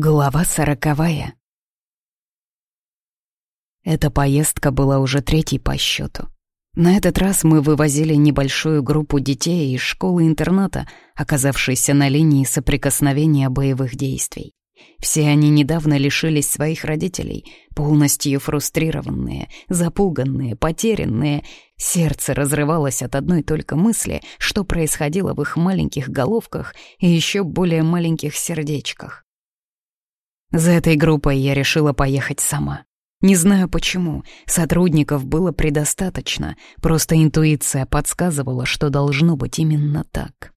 Глава сороковая. Эта поездка была уже третьей по счету. На этот раз мы вывозили небольшую группу детей из школы-интерната, оказавшейся на линии соприкосновения боевых действий. Все они недавно лишились своих родителей, полностью фрустрированные, запуганные, потерянные. Сердце разрывалось от одной только мысли, что происходило в их маленьких головках и еще более маленьких сердечках. За этой группой я решила поехать сама. Не знаю почему, сотрудников было предостаточно, просто интуиция подсказывала, что должно быть именно так.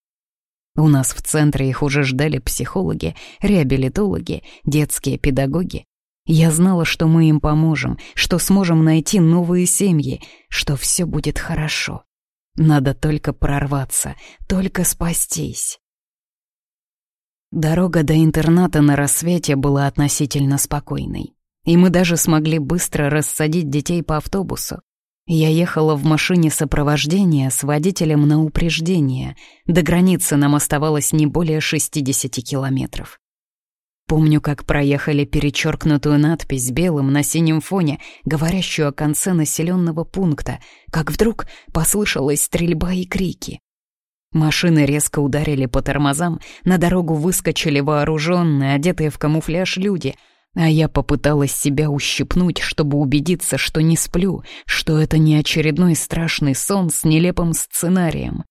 У нас в центре их уже ждали психологи, реабилитологи, детские педагоги. Я знала, что мы им поможем, что сможем найти новые семьи, что все будет хорошо. Надо только прорваться, только спастись. Дорога до интерната на рассвете была относительно спокойной. И мы даже смогли быстро рассадить детей по автобусу. Я ехала в машине сопровождения с водителем на упреждение. До границы нам оставалось не более 60 километров. Помню, как проехали перечеркнутую надпись белым на синем фоне, говорящую о конце населенного пункта, как вдруг послышалась стрельба и крики. Машины резко ударили по тормозам, на дорогу выскочили вооруженные, одетые в камуфляж люди, а я попыталась себя ущипнуть, чтобы убедиться, что не сплю, что это не очередной страшный сон с нелепым сценарием.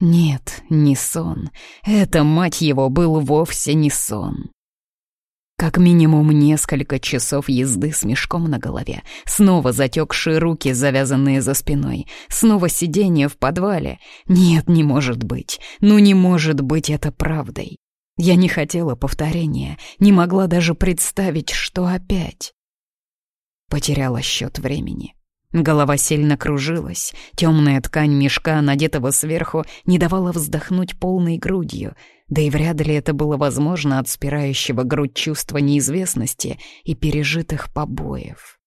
Нет, не сон. Это, мать его, был вовсе не сон. Как минимум несколько часов езды с мешком на голове, снова затекшие руки, завязанные за спиной, снова сидение в подвале. Нет, не может быть. Ну не может быть это правдой. Я не хотела повторения, не могла даже представить, что опять. Потеряла счет времени. Голова сильно кружилась, темная ткань мешка, надетого сверху, не давала вздохнуть полной грудью, да и вряд ли это было возможно от спирающего грудь чувства неизвестности и пережитых побоев.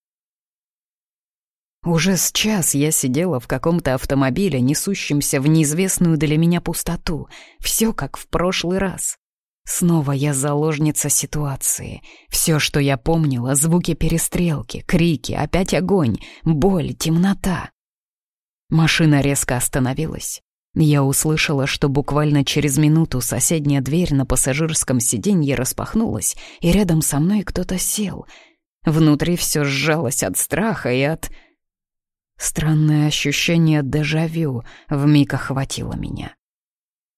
Уже с час я сидела в каком-то автомобиле, несущемся в неизвестную для меня пустоту. Все как в прошлый раз. Снова я заложница ситуации. Все, что я помнила, звуки перестрелки, крики, опять огонь, боль, темнота. Машина резко остановилась. Я услышала, что буквально через минуту соседняя дверь на пассажирском сиденье распахнулась, и рядом со мной кто-то сел. Внутри все сжалось от страха и от... Странное ощущение дежавю вмиг охватило меня.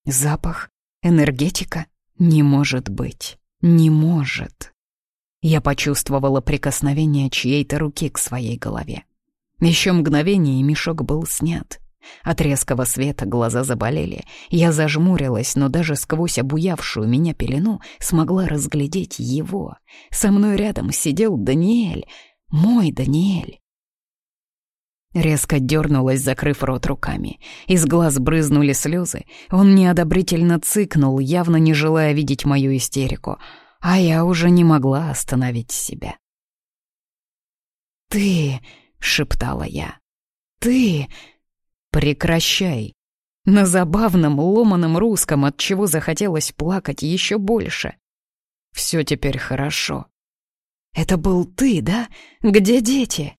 Запах, энергетика — не может быть. Не может. Я почувствовала прикосновение чьей-то руки к своей голове. Еще мгновение, и мешок был снят. От резкого света глаза заболели. Я зажмурилась, но даже сквозь обуявшую меня пелену смогла разглядеть его. Со мной рядом сидел Даниэль, мой Даниэль. Резко дернулась, закрыв рот руками. Из глаз брызнули слезы. Он неодобрительно цыкнул, явно не желая видеть мою истерику. А я уже не могла остановить себя. «Ты...» — шептала я. «Ты...» «Прекращай!» На забавном, ломаном русском, от чего захотелось плакать еще больше. «Все теперь хорошо». «Это был ты, да? Где дети?»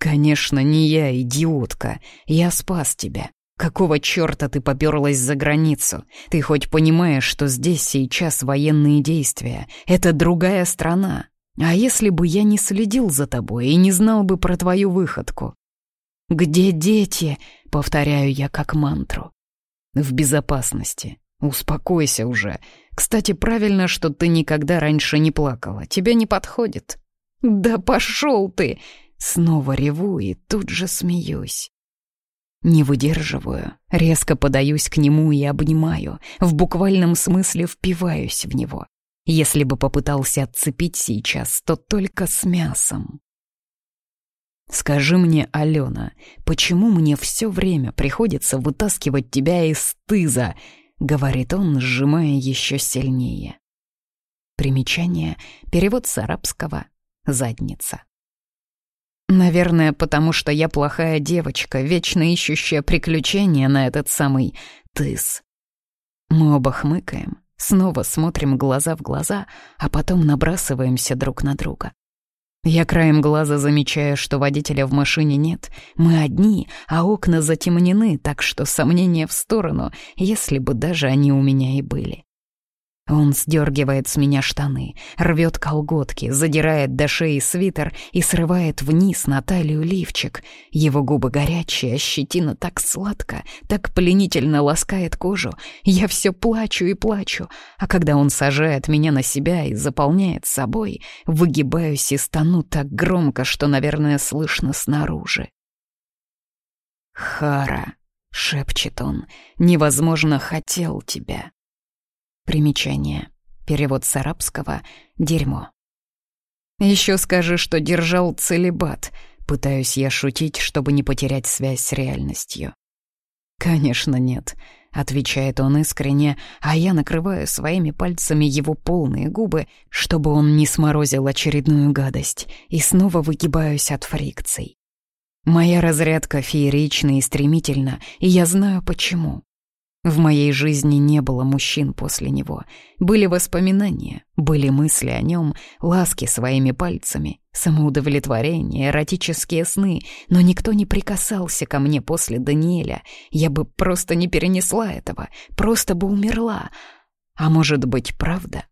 «Конечно, не я, идиотка. Я спас тебя. Какого черта ты поперлась за границу? Ты хоть понимаешь, что здесь сейчас военные действия? Это другая страна. А если бы я не следил за тобой и не знал бы про твою выходку?» «Где дети?» — повторяю я как мантру. «В безопасности. Успокойся уже. Кстати, правильно, что ты никогда раньше не плакала. Тебе не подходит». «Да пошел ты!» Снова реву и тут же смеюсь. Не выдерживаю, резко подаюсь к нему и обнимаю, в буквальном смысле впиваюсь в него. Если бы попытался отцепить сейчас, то только с мясом. «Скажи мне, Алена, почему мне все время приходится вытаскивать тебя из тыза?» — говорит он, сжимая еще сильнее. Примечание. Перевод с арабского. Задница. Наверное, потому что я плохая девочка, вечно ищущая приключения на этот самый тыс. Мы оба хмыкаем, Снова смотрим глаза в глаза, а потом набрасываемся друг на друга. Я краем глаза замечаю, что водителя в машине нет. Мы одни, а окна затемнены, так что сомнения в сторону, если бы даже они у меня и были. Он сдергивает с меня штаны, рвет колготки, задирает до шеи свитер и срывает вниз на талию лифчик. Его губы горячие, а щетина так сладко, так пленительно ласкает кожу. Я все плачу и плачу, а когда он сажает меня на себя и заполняет собой, выгибаюсь и стану так громко, что, наверное, слышно снаружи. «Хара», — шепчет он, — «невозможно хотел тебя». Примечание. Перевод с арабского «дерьмо». Еще скажи, что держал целебат. Пытаюсь я шутить, чтобы не потерять связь с реальностью. «Конечно нет», — отвечает он искренне, а я накрываю своими пальцами его полные губы, чтобы он не сморозил очередную гадость, и снова выгибаюсь от фрикций. Моя разрядка феерична и стремительна, и я знаю почему. В моей жизни не было мужчин после него. Были воспоминания, были мысли о нем, ласки своими пальцами, самоудовлетворение, эротические сны, но никто не прикасался ко мне после Даниэля. Я бы просто не перенесла этого, просто бы умерла. А может быть, правда?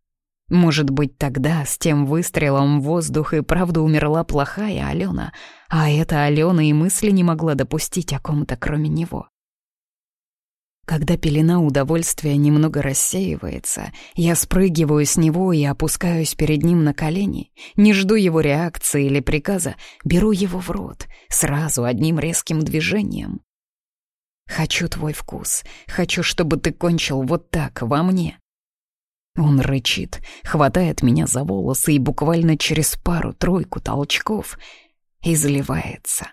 Может быть, тогда с тем выстрелом в воздух и правда умерла плохая Алена, а эта Алена и мысли не могла допустить о ком-то кроме него. Когда пелена удовольствия немного рассеивается, я спрыгиваю с него и опускаюсь перед ним на колени, не жду его реакции или приказа, беру его в рот, сразу одним резким движением. «Хочу твой вкус, хочу, чтобы ты кончил вот так, во мне». Он рычит, хватает меня за волосы и буквально через пару-тройку толчков изливается.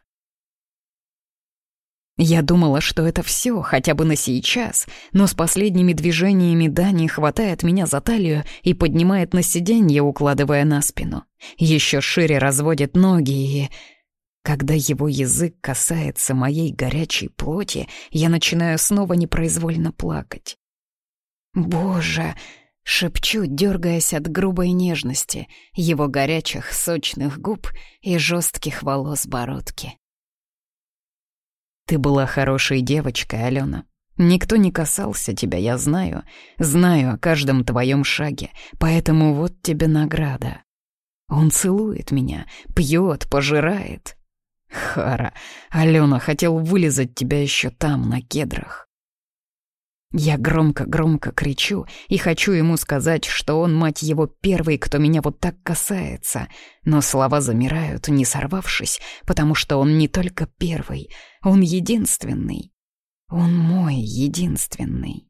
Я думала, что это все, хотя бы на сейчас, но с последними движениями Дани хватает меня за талию и поднимает на сиденье, укладывая на спину. Еще шире разводит ноги и... Когда его язык касается моей горячей плоти, я начинаю снова непроизвольно плакать. «Боже!» — шепчу, дергаясь от грубой нежности, его горячих, сочных губ и жестких волос бородки. Ты была хорошей девочкой, Алена. Никто не касался тебя, я знаю. Знаю о каждом твоем шаге, поэтому вот тебе награда. Он целует меня, пьет, пожирает. Хара, Алена хотел вылезать тебя еще там, на кедрах. Я громко-громко кричу и хочу ему сказать, что он, мать его, первый, кто меня вот так касается. Но слова замирают, не сорвавшись, потому что он не только первый, он единственный. Он мой единственный.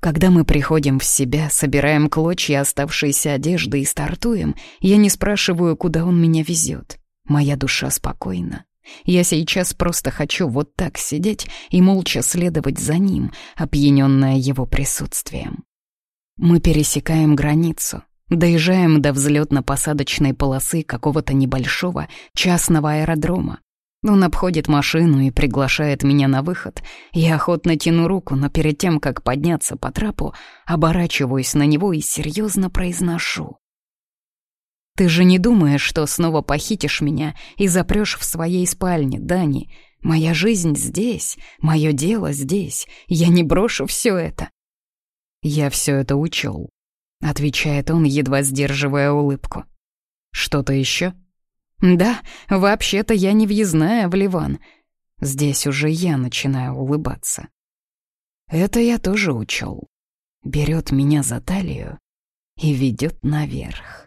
Когда мы приходим в себя, собираем клочья оставшейся одежды и стартуем, я не спрашиваю, куда он меня везет. Моя душа спокойна. Я сейчас просто хочу вот так сидеть и молча следовать за ним, опьяненная его присутствием. Мы пересекаем границу, доезжаем до взлетно-посадочной полосы какого-то небольшого частного аэродрома. Он обходит машину и приглашает меня на выход. Я охотно тяну руку, но перед тем, как подняться по трапу, оборачиваюсь на него и серьезно произношу. Ты же не думаешь, что снова похитишь меня и запрешь в своей спальне, Дани? Моя жизнь здесь, мое дело здесь. Я не брошу все это. Я все это учел, отвечает он, едва сдерживая улыбку. Что-то еще? Да, вообще-то я не въездная в Ливан. Здесь уже я начинаю улыбаться. Это я тоже учел. Берет меня за талию и ведет наверх.